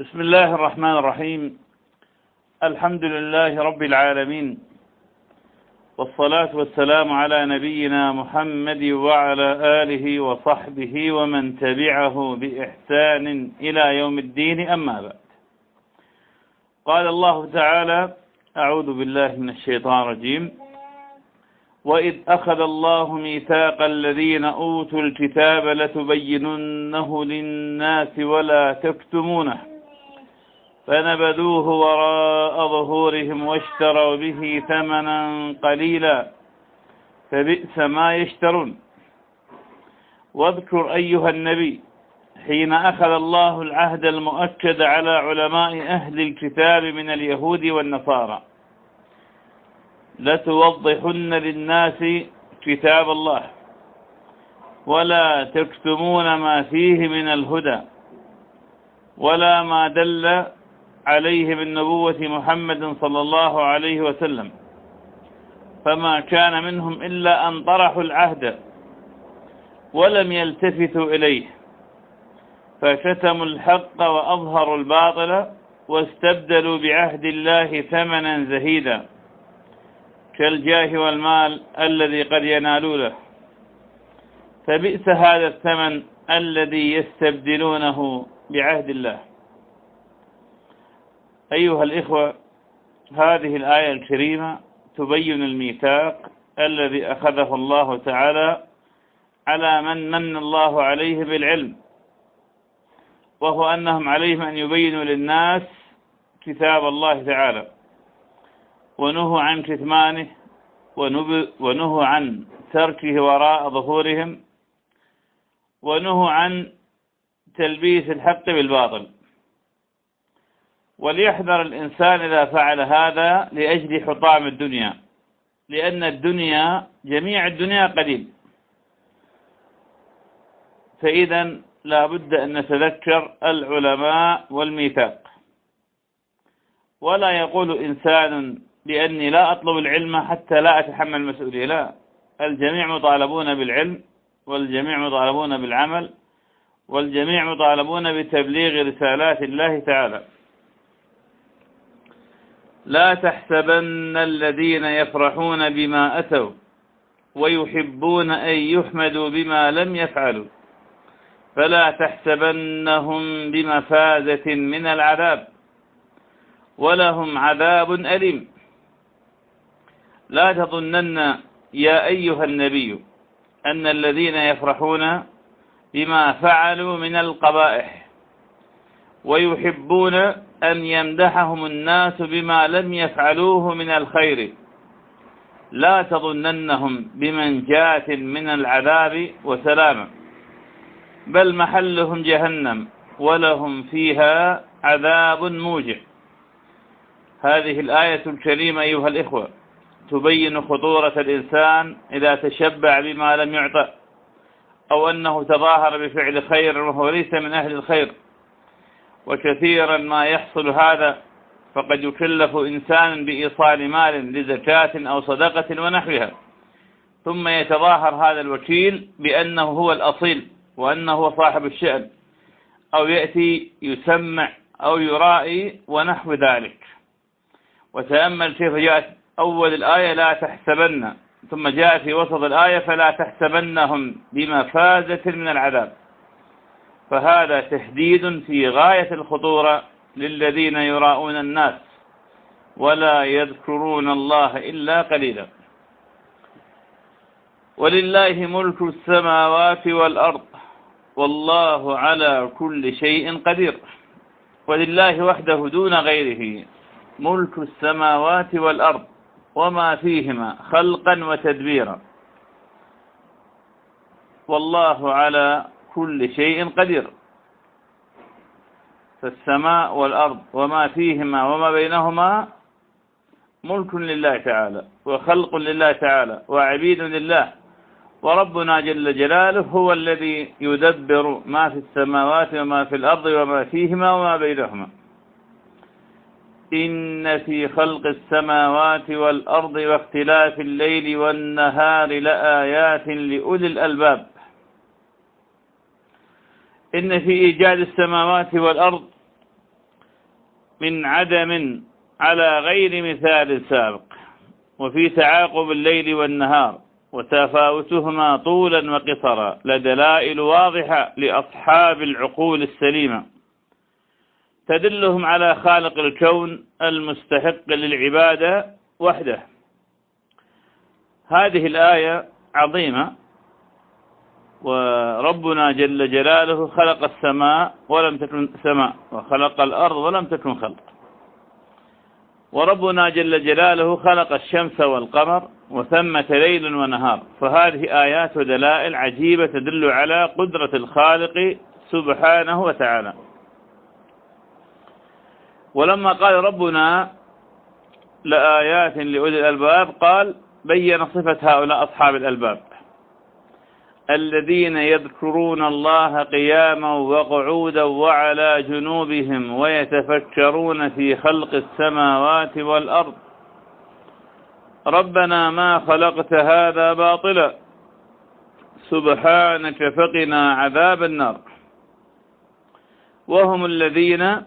بسم الله الرحمن الرحيم. الحمد لله رب العالمين. والصلاة والسلام على نبينا محمد وعلى آله وصحبه ومن تبعه بإحسان إلى يوم الدين. أما بعد. قال الله تعالى أعوذ بالله من الشيطان الرجيم. وإذ أخذ الله ميثاق الذين أوتوا الكتاب لتبيننه للناس ولا تكتمونه. فنبذوه وراء ظهورهم واشتروا به ثمنا قليلا. فبئس ما يشترون. واذكر أيها النبي حين أخذ الله العهد المؤكد على علماء أهل الكتاب من اليهود والنصارى لتوضحن للناس كتاب الله ولا تكتمون ما فيه من الهدى ولا ما دل عليه من نبوة محمد صلى الله عليه وسلم فما كان منهم إلا أن طرحوا العهد ولم يلتفتوا إليه فكتموا الحق وأظهروا الباطل واستبدلوا بعهد الله ثمنا زهيدا كالجاه والمال الذي قد ينالونه فبئس هذا الثمن الذي يستبدلونه بعهد الله. أيها الإخوة هذه الآية الكريمة تبين الميثاق الذي أخذه الله تعالى على من من الله عليه بالعلم وهو أنهم عليهم أن يبينوا للناس كتاب الله تعالى ونهوا عن كتمانه ونهوا عن تركه وراء ظهورهم ونهوا عن تلبيس الحق بالباطل. وليحذر الإنسان إذا فعل هذا لأجل حطام الدنيا. لأن الدنيا جميع الدنيا قليل. فإذا لا بد أن نتذكر العلماء والميثاق. ولا يقول إنسان بأني لا أطلب العلم حتى لا أتحمل المسؤولية. لا. الجميع مطالبون بالعلم والجميع مطالبون بالعمل والجميع مطالبون بتبليغ رسالات الله تعالى. لا تحسبن الذين يفرحون بما أتوا ويحبون أن يحمدوا بما لم يفعلوا. فلا تحسبنهم بمفازة من العذاب ولهم عذاب أليم. لا تظنن يا أيها النبي أن الذين يفرحون بما فعلوا من القبائح. ويحبون أن يمدحهم الناس بما لم يفعلوه من الخير. لا تظننهم بمنجاة من العذاب وسلامة بل محلهم جهنم ولهم فيها عذاب موجع. هذه الآية الكريمة أيها الإخوة تبين خطورة الإنسان إذا تشبع بما لم يعطى أو أنه تظاهر بفعل خير وهو ليس من أهل الخير. وكثيرا ما يحصل هذا فقد يكلف إنسان بإيصال مال لزكاة أو صدقة ونحوها. ثم يتظاهر هذا الوكيل بأنه هو الأصيل وأنه صاحب الشأن أو يأتي يسمع أو يرائي ونحو ذلك. وتأمل كيف جاءت أول الآية لا تحسبن ثم جاء في وسط الآية فلا تحسبنهم بمفازة من العذاب. فهذا تهديد في غاية الخطورة للذين يراؤون الناس ولا يذكرون الله إلا قليلا. ولله ملك السماوات والأرض والله على كل شيء قدير. ولله وحده دون غيره ملك السماوات والأرض وما فيهما خلقا وتدبيرا. والله على كل شيء قدير. فالسماء والأرض وما فيهما وما بينهما ملك لله تعالى وخلق لله تعالى وعبيد لله وربنا جل جلاله هو الذي يدبر ما في السماوات وما في الأرض وما فيهما وما بينهما. إن في خلق السماوات والأرض واختلاف الليل والنهار لآيات لأولي الألباب. إن في إيجاد السماوات والأرض من عدم على غير مثال سابق وفي تعاقب الليل والنهار وتفاوتهما طولا وقصرا لدلائل واضحة لأصحاب العقول السليمة. تدلهم على خالق الكون المستحق للعبادة وحده. هذه الآية عظيمة وربنا جل جلاله خلق السماء ولم تكن سماء وخلق الأرض ولم تكن خلق. وربنا جل جلاله خلق الشمس والقمر وثمة ليل ونهار. فهذه آيات ودلائل عجيبة تدل على قدرة الخالق سبحانه وتعالى. ولما قال ربنا لآيات لأولي الألباب قال بين صفة هؤلاء أصحاب الألباب. الذين يذكرون الله قياما وقعودا وعلى جنوبهم ويتفكرون في خلق السماوات والأرض. ربنا ما خلقت هذا باطلا. سبحانك فقنا عذاب النار. وهم الذين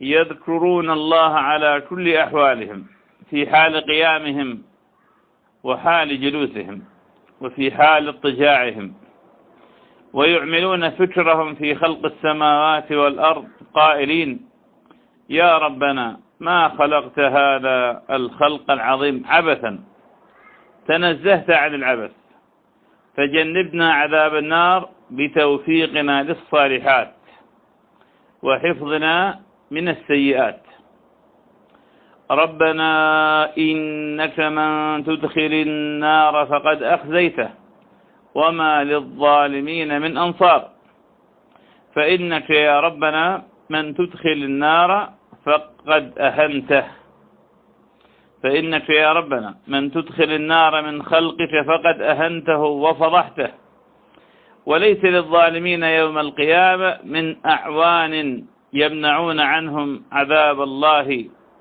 يذكرون الله على كل أحوالهم في حال قيامهم وحال جلوسهم. وفي حال اضطجاعهم ويعملون فكرهم في خلق السماوات والأرض قائلين يا ربنا ما خلقت هذا الخلق العظيم عبثا؟ تنزهت عن العبث فجنبنا عذاب النار بتوفيقنا للصالحات وحفظنا من السيئات. ربنا إنك من تدخل النار فقد أخزيته وما للظالمين من أنصار. فإنك يا ربنا من تدخل النار فقد أهنته فإنك يا ربنا من تدخل النار من خلقك فقد أهنته وفضحته. وليس للظالمين يوم القيامة من أعوان يمنعون عنهم عذاب الله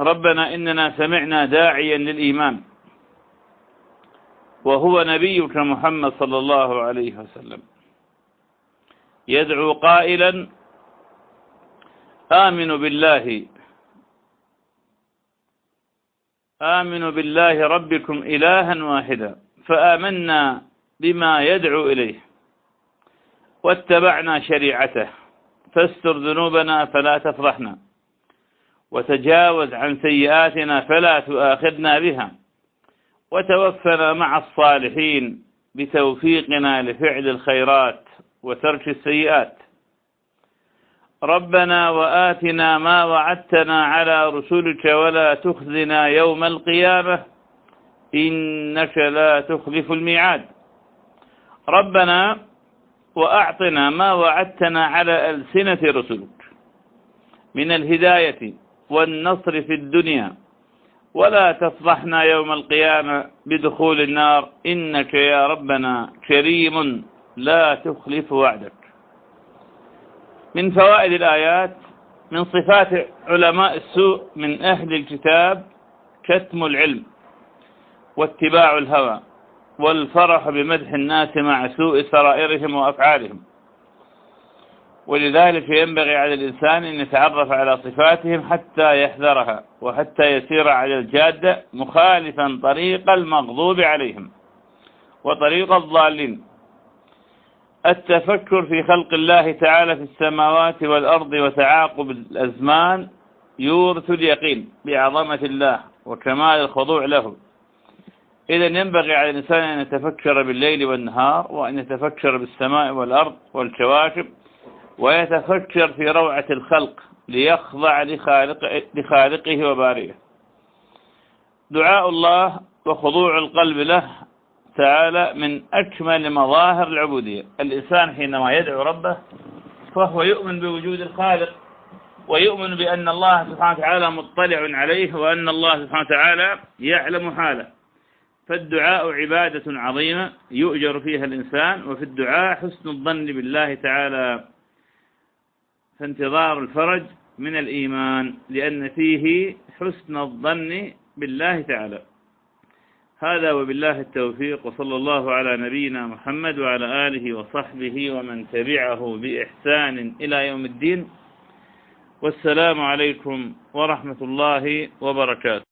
ربنا إننا سمعنا داعيا للإيمان. وهو نبيك محمد صلى الله عليه وسلم. يدعو قائلا آمنوا بالله. آمنوا بالله ربكم إلها واحدا. فآمنا بما يدعو إليه. واتبعنا شريعته. فاستر ذنوبنا فلا تفضحنا وتجاوز عن سيئاتنا فلا تؤاخذنا بها. وتوفنا مع الصالحين بتوفيقنا لفعل الخيرات وترك السيئات. ربنا وآتنا ما وعدتنا على رسلك ولا تخزنا يوم القيامة. إنك لا تخلف الميعاد. ربنا وأعطنا ما وعدتنا على ألسنة رسلك. من الهداية والنصر في الدنيا. ولا تفضحنا يوم القيامة بدخول النار. إنك يا ربنا كريم لا تخلف وعدك. من فوائد الآيات من صفات علماء السوء من أهل الكتاب كتم العلم واتباع الهوى والفرح بمدح الناس مع سوء سرائرهم وأفعالهم. ولذلك ينبغي على الإنسان أن يتعرف على صفاتهم حتى يحذرها وحتى يسير على الجادة مخالفا طريق المغضوب عليهم وطريق الضالين. التفكر في خلق الله تعالى في السماوات والأرض وتعاقب الأزمان يورث اليقين بعظمة الله وكمال الخضوع له. إذا ينبغي على الإنسان أن يتفكر بالليل والنهار وأن يتفكر بالسماء والأرض والكواكب ويتفكر في روعة الخلق ليخضع لخالق لخالقه وبارئه. دعاء الله وخضوع القلب له تعالى من أكمل مظاهر العبودية. الإنسان حينما يدعو ربه فهو يؤمن بوجود الخالق ويؤمن بأن الله سبحانه وتعالى مطلع عليه وأن الله سبحانه وتعالى يعلم حاله. فالدعاء عبادة عظيمة يؤجر فيها الإنسان وفي الدعاء حسن الظن بالله تعالى. فانتظار الفرج من الإيمان لأن فيه حسن الظن بالله تعالى. هذا وبالله التوفيق وصلى الله على نبينا محمد وعلى آله وصحبه ومن تبعه بإحسان إلى يوم الدين. والسلام عليكم ورحمة الله وبركاته.